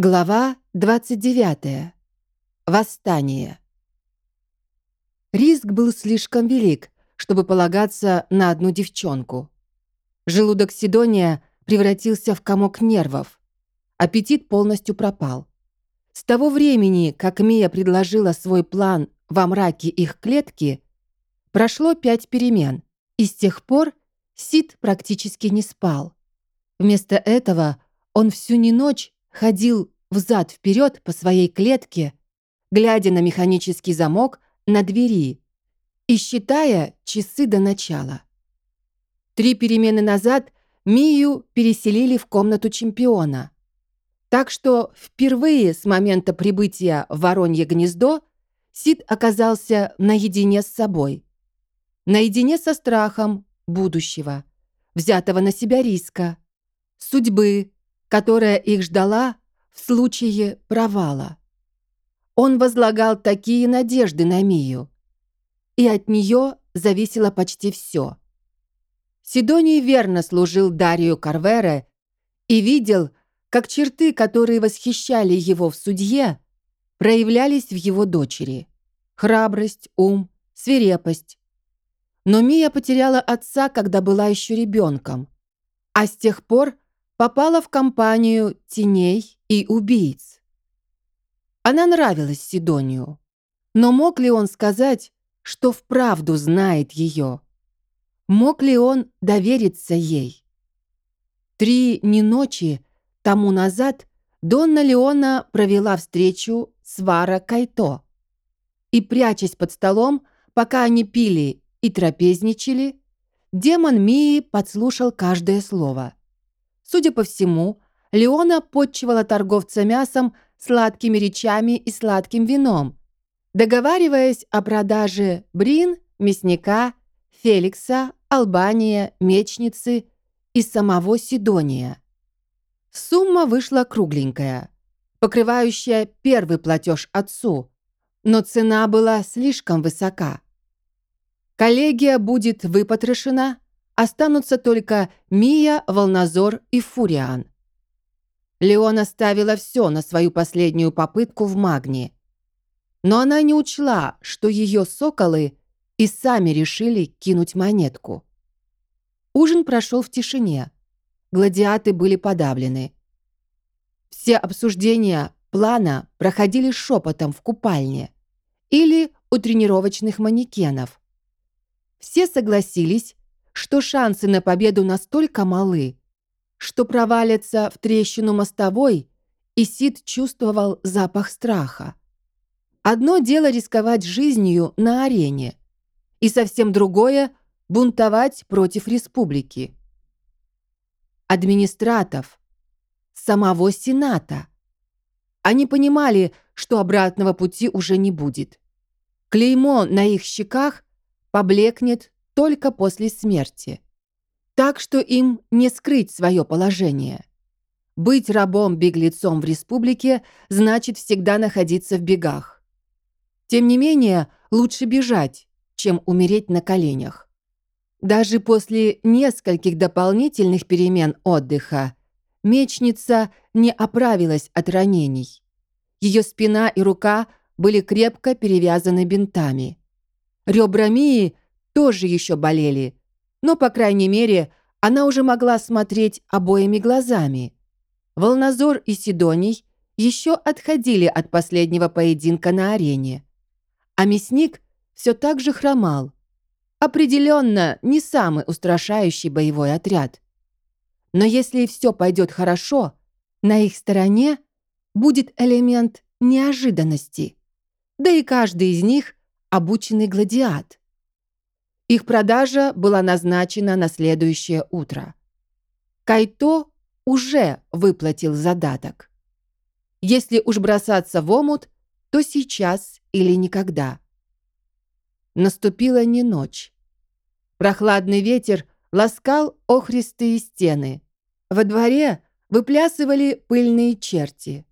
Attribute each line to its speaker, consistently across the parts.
Speaker 1: Глава 29. Восстание. Риск был слишком велик, чтобы полагаться на одну девчонку. Желудок Сидония превратился в комок нервов. Аппетит полностью пропал. С того времени, как Мия предложила свой план во мраке их клетки, прошло пять перемен, и с тех пор Сид практически не спал. Вместо этого он всю не ночь ходил взад-вперед по своей клетке, глядя на механический замок на двери и считая часы до начала. Три перемены назад Мию переселили в комнату чемпиона. Так что впервые с момента прибытия в Воронье гнездо Сид оказался наедине с собой. Наедине со страхом будущего, взятого на себя риска, судьбы, которая их ждала в случае провала. Он возлагал такие надежды на Мию, и от нее зависело почти все. Сидоний верно служил Дарию Карвере и видел, как черты, которые восхищали его в судье, проявлялись в его дочери. Храбрость, ум, свирепость. Но Мия потеряла отца, когда была еще ребенком, а с тех пор попала в компанию теней и убийц. Она нравилась Сидонию, но мог ли он сказать, что вправду знает ее? Мог ли он довериться ей? Три не ночи тому назад Донна Леона провела встречу с Вара Кайто. И, прячась под столом, пока они пили и трапезничали, демон Мии подслушал каждое слово. Судя по всему, Леона подчивала торговца мясом сладкими речами и сладким вином, договариваясь о продаже брин, мясника, Феликса, Албания, Мечницы и самого Сидония. Сумма вышла кругленькая, покрывающая первый платеж отцу, но цена была слишком высока. Коллегия будет выпотрошена, останутся только Мия, Волнозор и Фуриан. Леон оставила все на свою последнюю попытку в магнии. Но она не учла, что ее соколы и сами решили кинуть монетку. Ужин прошел в тишине. Гладиаты были подавлены. Все обсуждения плана проходили шепотом в купальне или у тренировочных манекенов. Все согласились, что шансы на победу настолько малы, что провалится в трещину мостовой, и Сид чувствовал запах страха. Одно дело рисковать жизнью на арене, и совсем другое — бунтовать против республики. Администратов, самого Сената. Они понимали, что обратного пути уже не будет. Клеймо на их щеках поблекнет только после смерти. Так что им не скрыть свое положение. Быть рабом-беглецом в республике значит всегда находиться в бегах. Тем не менее, лучше бежать, чем умереть на коленях. Даже после нескольких дополнительных перемен отдыха мечница не оправилась от ранений. Ее спина и рука были крепко перевязаны бинтами. Ребра Мии тоже еще болели, но, по крайней мере, она уже могла смотреть обоими глазами. Волнозор и Сидоний еще отходили от последнего поединка на арене. А мясник все так же хромал. Определенно не самый устрашающий боевой отряд. Но если все пойдет хорошо, на их стороне будет элемент неожиданности. Да и каждый из них — обученный гладиат. Их продажа была назначена на следующее утро. Кайто уже выплатил задаток. Если уж бросаться в омут, то сейчас или никогда. Наступила не ночь. Прохладный ветер ласкал охристые стены. Во дворе выплясывали пыльные черти.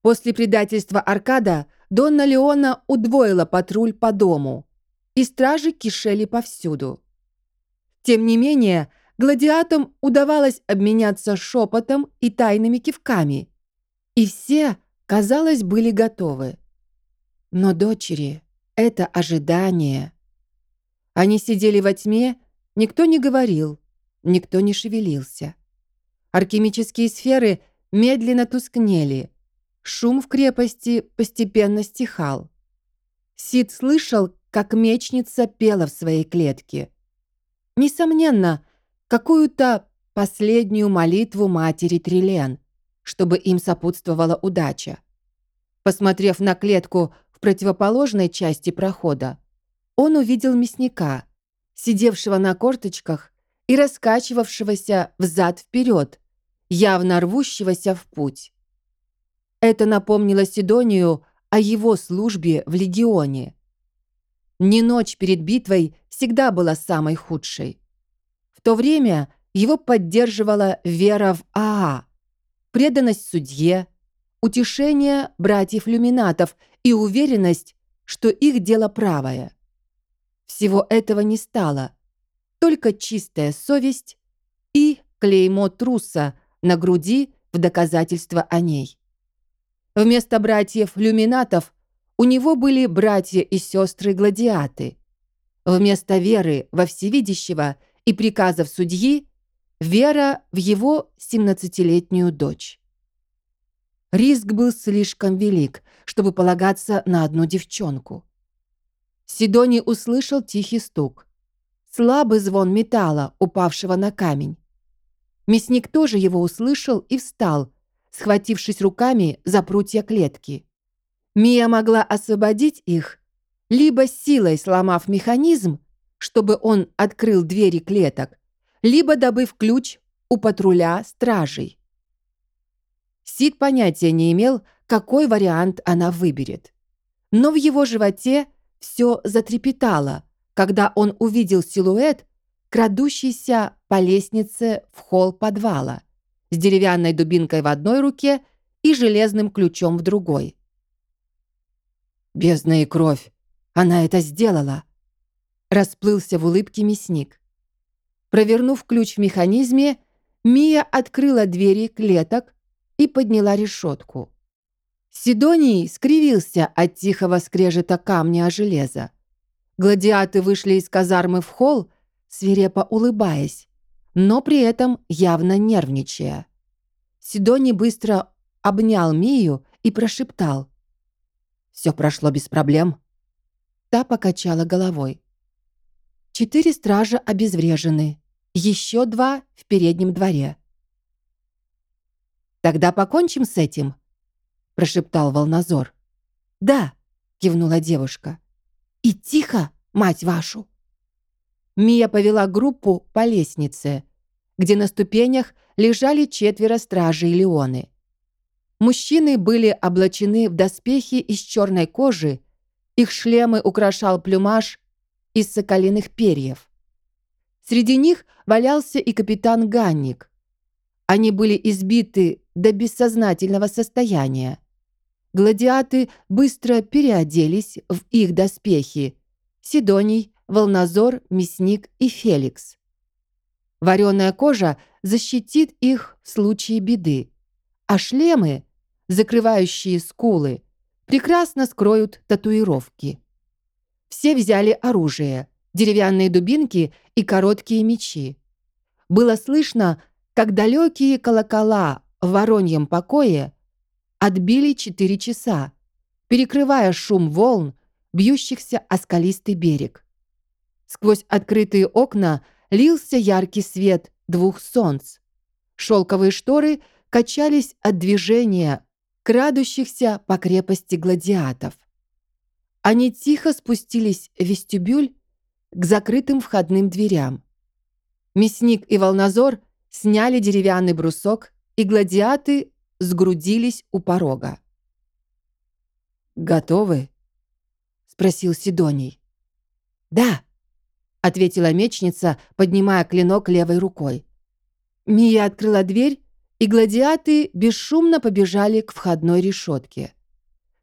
Speaker 1: После предательства Аркада Донна Леона удвоила патруль по дому – и стражи кишели повсюду. Тем не менее, гладиатам удавалось обменяться шепотом и тайными кивками. И все, казалось, были готовы. Но дочери — это ожидание. Они сидели во тьме, никто не говорил, никто не шевелился. Алхимические сферы медленно тускнели. Шум в крепости постепенно стихал. Сид слышал, как мечница пела в своей клетке. Несомненно, какую-то последнюю молитву матери Трилен, чтобы им сопутствовала удача. Посмотрев на клетку в противоположной части прохода, он увидел мясника, сидевшего на корточках и раскачивавшегося взад-вперед, явно рвущегося в путь. Это напомнило Сидонию о его службе в легионе. Не ночь перед битвой всегда была самой худшей. В то время его поддерживала вера в Аа, преданность судье, утешение братьев-люминатов и уверенность, что их дело правое. Всего этого не стало, только чистая совесть и клеймо труса на груди в доказательство о ней. Вместо братьев-люминатов у него были братья и сестры-гладиаты. Вместо веры во всевидящего и приказов судьи – вера в его 17-летнюю дочь. Риск был слишком велик, чтобы полагаться на одну девчонку. Сидоний услышал тихий стук. Слабый звон металла, упавшего на камень. Мясник тоже его услышал и встал, схватившись руками за прутья клетки. Мия могла освободить их, либо силой сломав механизм, чтобы он открыл двери клеток, либо добыв ключ у патруля стражей. Сид понятия не имел, какой вариант она выберет. Но в его животе все затрепетало, когда он увидел силуэт, крадущийся по лестнице в холл подвала, с деревянной дубинкой в одной руке и железным ключом в другой. «Бездна и кровь! Она это сделала!» Расплылся в улыбке мясник. Провернув ключ в механизме, Мия открыла двери клеток и подняла решетку. Сидоний скривился от тихого скрежета камня о железо. Гладиаты вышли из казармы в холл, свирепо улыбаясь, но при этом явно нервничая. Сидоний быстро обнял Мию и прошептал. «Все прошло без проблем?» Та покачала головой. «Четыре стража обезврежены, еще два в переднем дворе». «Тогда покончим с этим?» — прошептал Волнозор. «Да», — кивнула девушка. «И тихо, мать вашу!» Мия повела группу по лестнице, где на ступенях лежали четверо стражей Леоны. Мужчины были облачены в доспехи из черной кожи, их шлемы украшал плюмаж из соколиных перьев. Среди них валялся и капитан Ганник. Они были избиты до бессознательного состояния. Гладиаты быстро переоделись в их доспехи. Сидоний, Волнозор, Мясник и Феликс. Вареная кожа защитит их в случае беды, а шлемы, закрывающие скулы, прекрасно скроют татуировки. Все взяли оружие, деревянные дубинки и короткие мечи. Было слышно, как далекие колокола в вороньем покое отбили четыре часа, перекрывая шум волн, бьющихся о скалистый берег. Сквозь открытые окна лился яркий свет двух солнц. Шелковые шторы качались от движения крадущихся по крепости гладиатов. Они тихо спустились в вестибюль к закрытым входным дверям. Мясник и волнозор сняли деревянный брусок, и гладиаты сгрудились у порога. «Готовы?» — спросил Сидоний. «Да», — ответила мечница, поднимая клинок левой рукой. Мия открыла дверь, и гладиаты бесшумно побежали к входной решетке.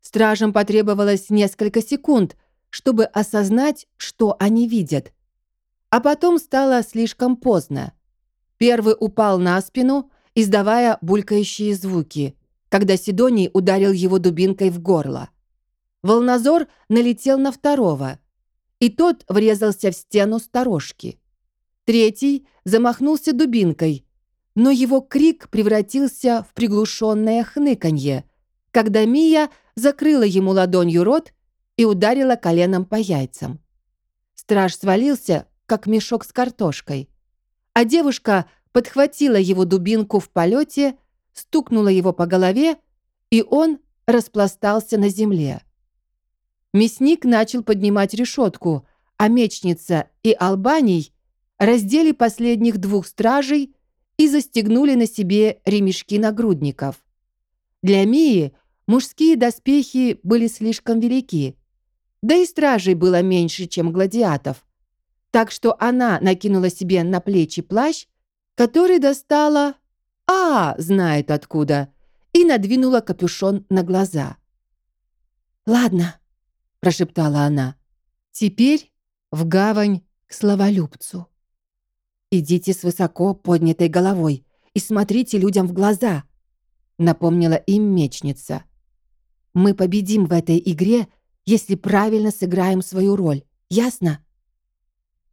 Speaker 1: Стражам потребовалось несколько секунд, чтобы осознать, что они видят. А потом стало слишком поздно. Первый упал на спину, издавая булькающие звуки, когда Сидоний ударил его дубинкой в горло. Волнозор налетел на второго, и тот врезался в стену сторожки. Третий замахнулся дубинкой, но его крик превратился в приглушенное хныканье, когда Мия закрыла ему ладонью рот и ударила коленом по яйцам. Страж свалился, как мешок с картошкой, а девушка подхватила его дубинку в полете, стукнула его по голове, и он распластался на земле. Мясник начал поднимать решетку, а мечница и Албаний раздели последних двух стражей и застегнули на себе ремешки нагрудников. Для Мии мужские доспехи были слишком велики, да и стражей было меньше, чем гладиатов. Так что она накинула себе на плечи плащ, который достала, а, знает откуда, и надвинула капюшон на глаза. «Ладно», — прошептала она, — «теперь в гавань к словолюбцу. Идите с высоко поднятой головой и смотрите людям в глаза», — напомнила им мечница. «Мы победим в этой игре, если правильно сыграем свою роль. Ясно?»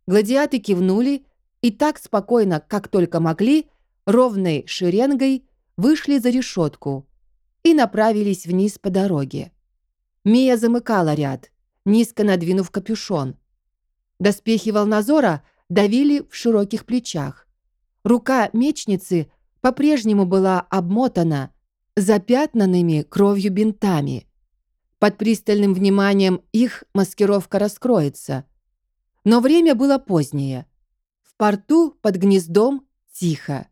Speaker 1: Гладиаты кивнули и так спокойно, как только могли, ровной шеренгой вышли за решетку и направились вниз по дороге. Мия замыкала ряд, низко надвинув капюшон. Доспехи волнозора давили в широких плечах. Рука мечницы по-прежнему была обмотана запятнанными кровью бинтами. Под пристальным вниманием их маскировка раскроется. Но время было позднее. В порту под гнездом тихо.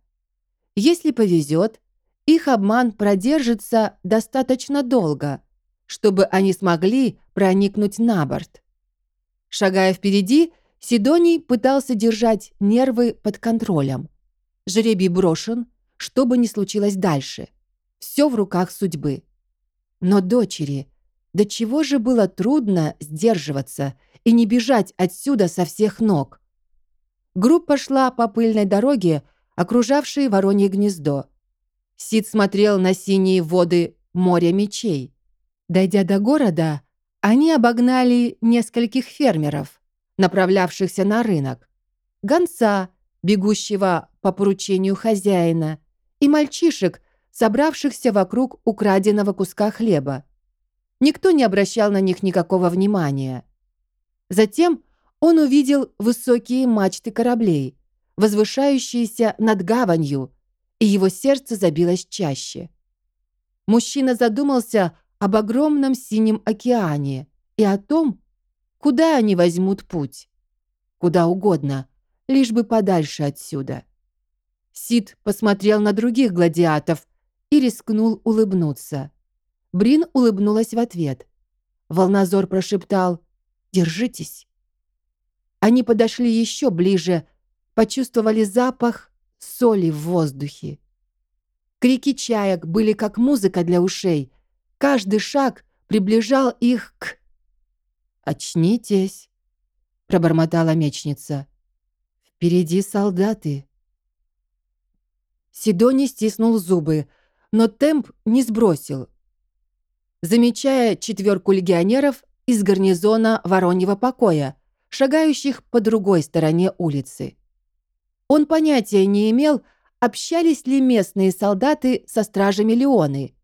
Speaker 1: Если повезет, их обман продержится достаточно долго, чтобы они смогли проникнуть на борт. Шагая впереди, Сидоний пытался держать нервы под контролем. Жребий брошен, что бы ни случилось дальше. Все в руках судьбы. Но дочери, до чего же было трудно сдерживаться и не бежать отсюда со всех ног. Группа шла по пыльной дороге, окружавшей Воронье гнездо. Сид смотрел на синие воды моря мечей. Дойдя до города, они обогнали нескольких фермеров, направлявшихся на рынок, гонца, бегущего по поручению хозяина, и мальчишек, собравшихся вокруг украденного куска хлеба. Никто не обращал на них никакого внимания. Затем он увидел высокие мачты кораблей, возвышающиеся над гаванью, и его сердце забилось чаще. Мужчина задумался об огромном синем океане и о том, куда они возьмут путь. Куда угодно, лишь бы подальше отсюда. Сид посмотрел на других гладиатов и рискнул улыбнуться. Брин улыбнулась в ответ. Волнозор прошептал «Держитесь». Они подошли еще ближе, почувствовали запах соли в воздухе. Крики чаек были как музыка для ушей. Каждый шаг приближал их к... «Очнитесь», — пробормотала мечница. «Впереди солдаты». Сидоний стиснул зубы, но темп не сбросил замечая четверку легионеров из гарнизона Вороньего покоя, шагающих по другой стороне улицы. Он понятия не имел, общались ли местные солдаты со стражами Леоны.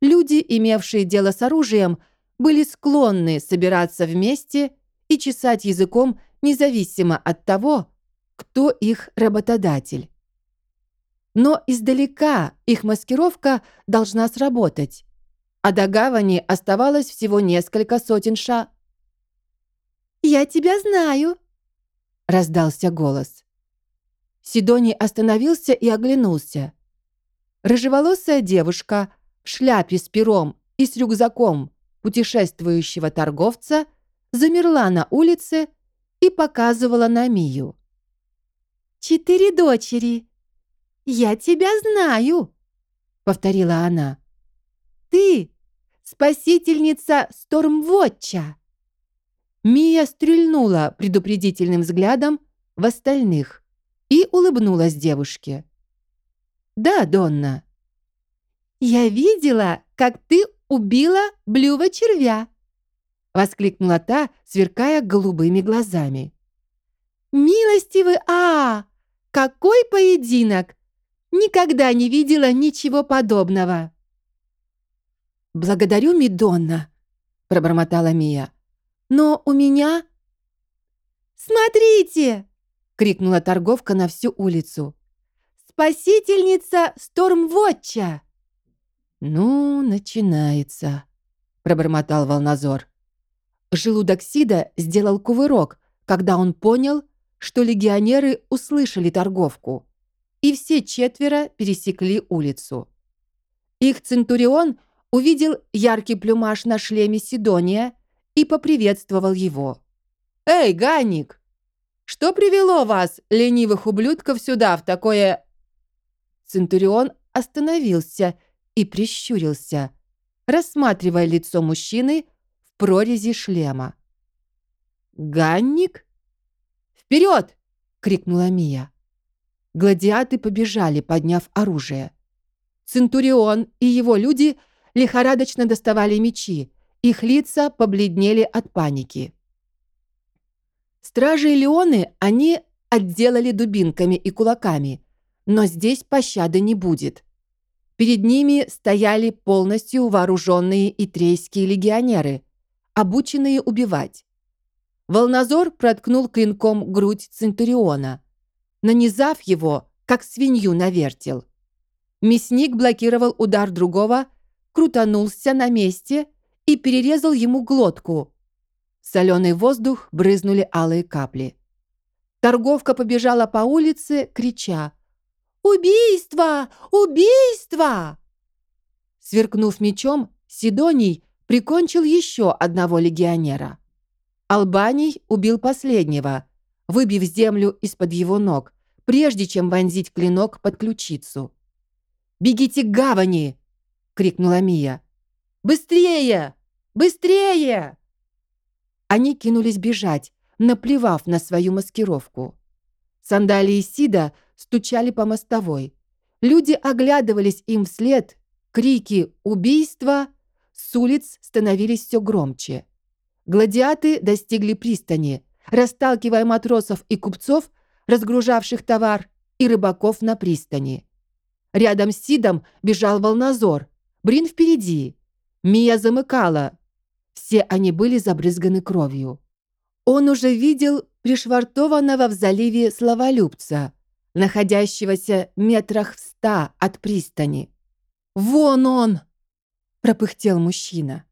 Speaker 1: Люди, имевшие дело с оружием, были склонны собираться вместе и чесать языком независимо от того, кто их работодатель. Но издалека их маскировка должна сработать а до гавани оставалось всего несколько сотен ша. «Я тебя знаю», — раздался голос. Сидоний остановился и оглянулся. Рыжеволосая девушка в шляпе с пером и с рюкзаком путешествующего торговца замерла на улице и показывала на Мию. «Четыре дочери. Я тебя знаю», — повторила она. «Ты спасительница Стормвотча!» Мия стрельнула предупредительным взглядом в остальных и улыбнулась девушке. «Да, Донна». «Я видела, как ты убила блюва червя!» Воскликнула та, сверкая голубыми глазами. «Милостивый А! Какой поединок! Никогда не видела ничего подобного!» «Благодарю, Мидонна!» — пробормотала Мия. «Но у меня...» «Смотрите!» — крикнула торговка на всю улицу. «Спасительница Стормвотча!» «Ну, начинается», — пробормотал Волнозор. Желудок Сида сделал кувырок, когда он понял, что легионеры услышали торговку, и все четверо пересекли улицу. Их Центурион увидел яркий плюмаж на шлеме Сидония и поприветствовал его. «Эй, Ганник! Что привело вас, ленивых ублюдков, сюда в такое...» Центурион остановился и прищурился, рассматривая лицо мужчины в прорези шлема. «Ганник?» «Вперед!» — крикнула Мия. Гладиаты побежали, подняв оружие. Центурион и его люди лихорадочно доставали мечи, их лица побледнели от паники. Стражи Леоны они отделали дубинками и кулаками, но здесь пощады не будет. Перед ними стояли полностью вооруженные итрейские легионеры, обученные убивать. Волнозор проткнул клинком грудь Центуриона, нанизав его, как свинью на вертел. Мясник блокировал удар другого, крутанулся на месте и перерезал ему глотку. соленый воздух брызнули алые капли. Торговка побежала по улице, крича «Убийство! Убийство!» Сверкнув мечом, Сидоний прикончил еще одного легионера. Албаний убил последнего, выбив землю из-под его ног, прежде чем вонзить клинок под ключицу. «Бегите к гавани!» — крикнула Мия. «Быстрее! Быстрее!» Они кинулись бежать, наплевав на свою маскировку. Сандалии Сида стучали по мостовой. Люди оглядывались им вслед, крики «Убийство!» с улиц становились все громче. Гладиаты достигли пристани, расталкивая матросов и купцов, разгружавших товар, и рыбаков на пристани. Рядом с Сидом бежал волнозор, Брин впереди. Мия замыкала. Все они были забрызганы кровью. Он уже видел пришвартованного в заливе словолюбца, находящегося метрах в ста от пристани. «Вон он!» — пропыхтел мужчина.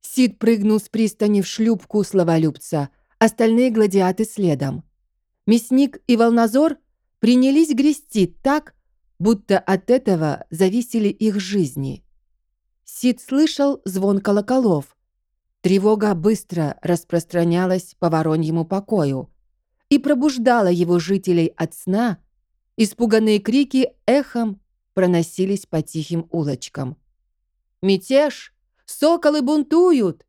Speaker 1: Сид прыгнул с пристани в шлюпку словолюбца, остальные гладиаты следом. Мясник и волнозор принялись грести так, будто от этого зависели их жизни. Сид слышал звон колоколов. Тревога быстро распространялась по вороньему покою и пробуждала его жителей от сна. Испуганные крики эхом проносились по тихим улочкам. «Мятеж! Соколы бунтуют!»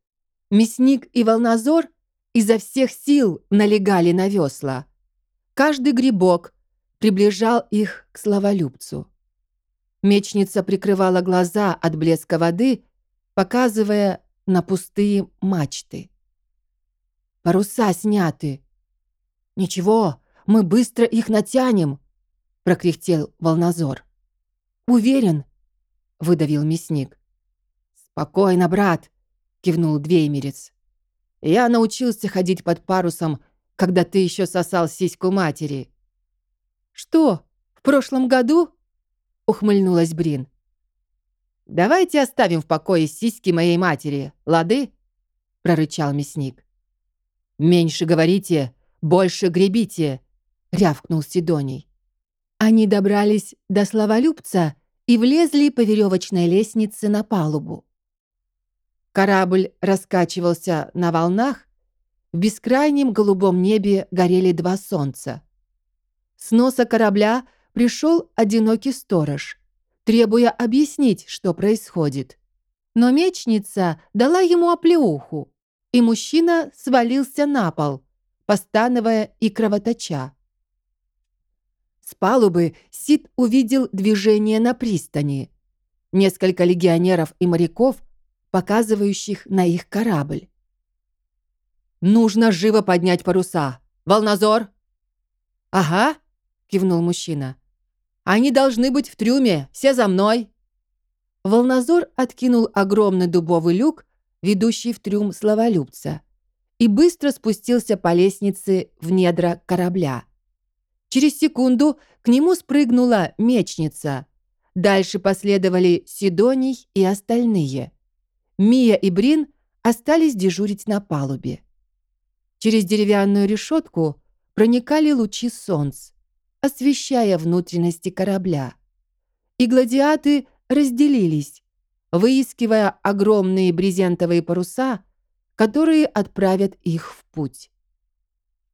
Speaker 1: Мясник и волнозор изо всех сил налегали на весла. Каждый грибок приближал их к словолюбцу. Мечница прикрывала глаза от блеска воды, показывая на пустые мачты. «Паруса сняты!» «Ничего, мы быстро их натянем!» — прокряхтел волнозор. «Уверен?» — выдавил мясник. «Спокойно, брат!» — кивнул двеймерец. «Я научился ходить под парусом, когда ты еще сосал сиську матери». «Что, в прошлом году?» — ухмыльнулась Брин. «Давайте оставим в покое сиськи моей матери, лады?» — прорычал мясник. «Меньше говорите, больше гребите!» — рявкнул Сидоний. Они добрались до словолюбца и влезли по веревочной лестнице на палубу. Корабль раскачивался на волнах, в бескрайнем голубом небе горели два солнца. С носа корабля пришел одинокий сторож требуя объяснить, что происходит. Но мечница дала ему оплеуху, и мужчина свалился на пол, постановая и кровоточа. С палубы Сид увидел движение на пристани. несколько легионеров и моряков, показывающих на их корабль. «Нужно живо поднять паруса! Волнозор!» «Ага», — кивнул мужчина. «Они должны быть в трюме, все за мной!» Волнозор откинул огромный дубовый люк, ведущий в трюм словолюбца, и быстро спустился по лестнице в недра корабля. Через секунду к нему спрыгнула мечница. Дальше последовали Сидоний и остальные. Мия и Брин остались дежурить на палубе. Через деревянную решетку проникали лучи солнца, освещая внутренности корабля. И гладиаты разделились, выискивая огромные брезентовые паруса, которые отправят их в путь.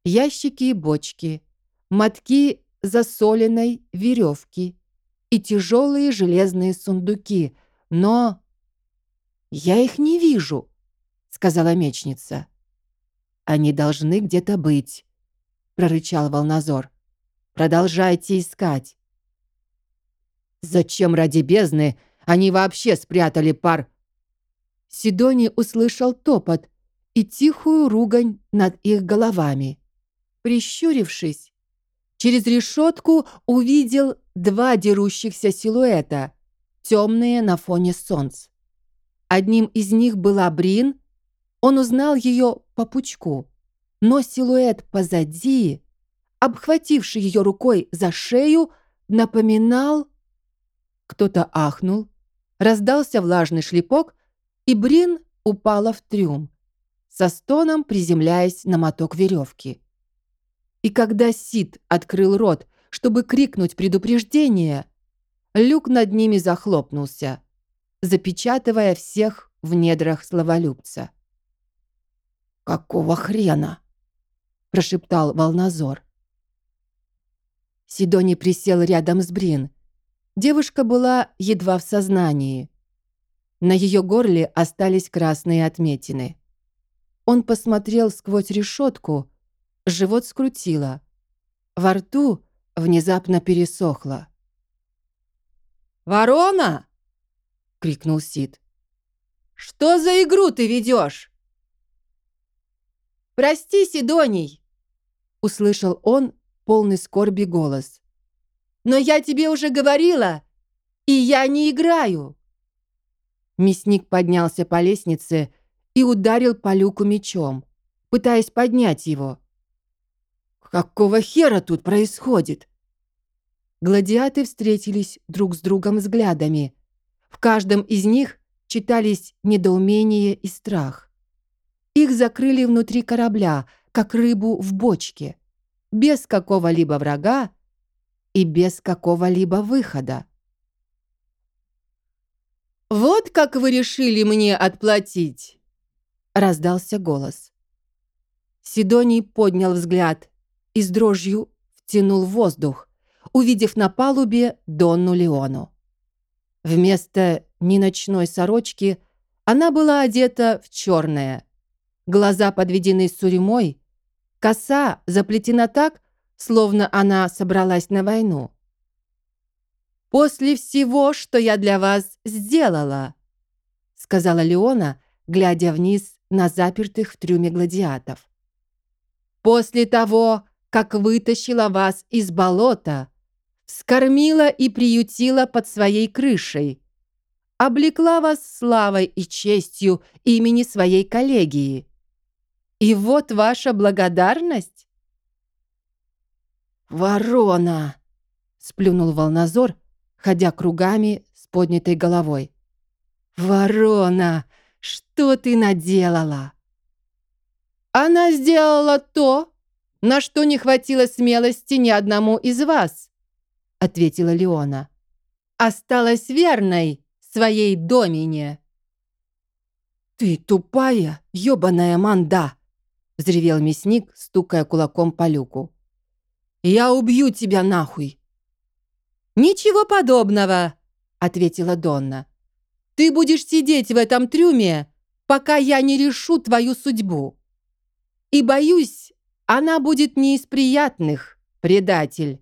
Speaker 1: Ящики и бочки, мотки засоленной веревки и тяжелые железные сундуки, но... «Я их не вижу», — сказала мечница. «Они должны где-то быть», — прорычал Волнозор. «Продолжайте искать». «Зачем ради бездны они вообще спрятали пар?» Сидони услышал топот и тихую ругань над их головами. Прищурившись, через решетку увидел два дерущихся силуэта, темные на фоне солнца. Одним из них была Брин, он узнал ее по пучку, но силуэт позади, обхвативший ее рукой за шею, напоминал... Кто-то ахнул, раздался влажный шлепок, и Брин упала в трюм, со стоном приземляясь на моток веревки. И когда Сид открыл рот, чтобы крикнуть предупреждение, люк над ними захлопнулся, запечатывая всех в недрах словолюбца. «Какого хрена?» – прошептал Волнозор. Сидони присел рядом с Брин. Девушка была едва в сознании. На ее горле остались красные отметины. Он посмотрел сквозь решетку, живот скрутило. Во рту внезапно пересохло. «Ворона!» — крикнул Сид. «Что за игру ты ведешь?» «Прости, Сидоний!» — услышал он полный скорби голос. «Но я тебе уже говорила, и я не играю!» Мясник поднялся по лестнице и ударил по люку мечом, пытаясь поднять его. «Какого хера тут происходит?» Гладиаты встретились друг с другом взглядами. В каждом из них читались недоумение и страх. Их закрыли внутри корабля, как рыбу в бочке, без какого-либо врага и без какого-либо выхода. «Вот как вы решили мне отплатить!» Раздался голос. Сидоний поднял взгляд и с дрожью втянул воздух, увидев на палубе Донну Леону. Вместо неночной сорочки она была одета в черное. Глаза подведены сурьмой, коса заплетена так, словно она собралась на войну после всего, что я для вас сделала», сказала Леона, глядя вниз на запертых в трюме гладиатов. «После того, как вытащила вас из болота, скормила и приютила под своей крышей, облекла вас славой и честью имени своей коллегии. И вот ваша благодарность?» «Ворона!» — сплюнул Волнозор, ходя кругами с поднятой головой. «Ворона, что ты наделала?» «Она сделала то, на что не хватило смелости ни одному из вас», ответила Леона. «Осталась верной своей домине». «Ты тупая, ёбаная манда!» взревел мясник, стукая кулаком по люку. «Я убью тебя нахуй!» «Ничего подобного», — ответила Донна. «Ты будешь сидеть в этом трюме, пока я не решу твою судьбу. И, боюсь, она будет не из приятных, предатель».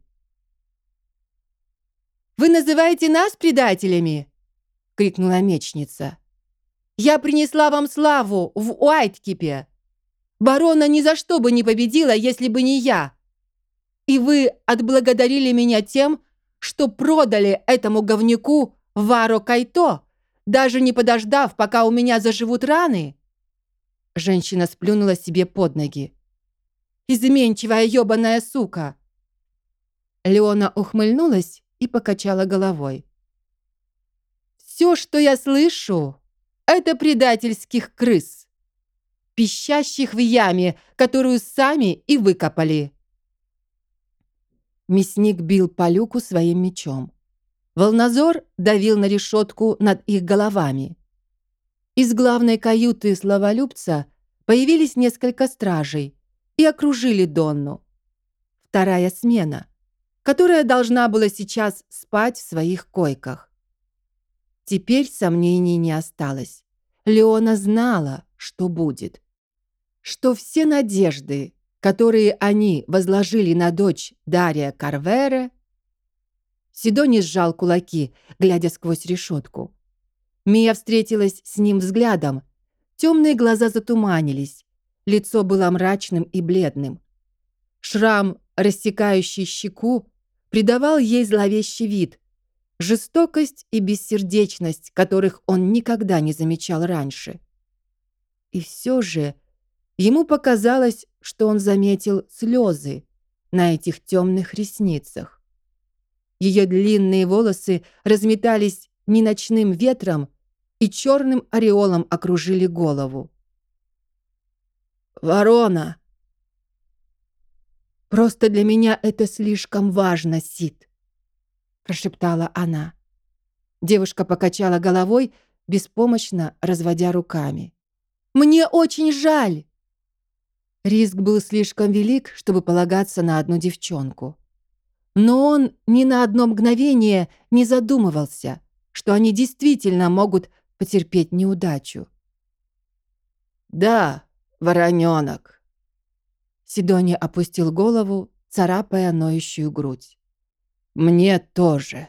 Speaker 1: «Вы называете нас предателями?» крикнула мечница. «Я принесла вам славу в Уайткипе! Барона ни за что бы не победила, если бы не я! И вы отблагодарили меня тем, что продали этому говнюку Варо Кайто, даже не подождав, пока у меня заживут раны?» Женщина сплюнула себе под ноги. «Изменчивая ёбаная сука!» Леона ухмыльнулась и покачала головой. «Все, что я слышу, это предательских крыс, пищащих в яме, которую сами и выкопали». Мясник бил по люку своим мечом. Волнозор давил на решетку над их головами. Из главной каюты словолюбца появились несколько стражей и окружили Донну. Вторая смена, которая должна была сейчас спать в своих койках. Теперь сомнений не осталось. Леона знала, что будет. Что все надежды, которые они возложили на дочь Дария Карвера, Сидони сжал кулаки, глядя сквозь решетку. Мия встретилась с ним взглядом. Темные глаза затуманились. Лицо было мрачным и бледным. Шрам, рассекающий щеку, придавал ей зловещий вид. Жестокость и бессердечность, которых он никогда не замечал раньше. И все же ему показалось, что он заметил слезы на этих темных ресницах. Ее длинные волосы разметались не ночным ветром и черным ореолом окружили голову. «Ворона!» «Просто для меня это слишком важно, Сид», — прошептала она. Девушка покачала головой, беспомощно разводя руками. «Мне очень жаль!» Риск был слишком велик, чтобы полагаться на одну девчонку. Но он ни на одно мгновение не задумывался, что они действительно могут потерпеть неудачу. «Да, вороненок!» Сидония опустил голову, царапая ноющую грудь. «Мне тоже!»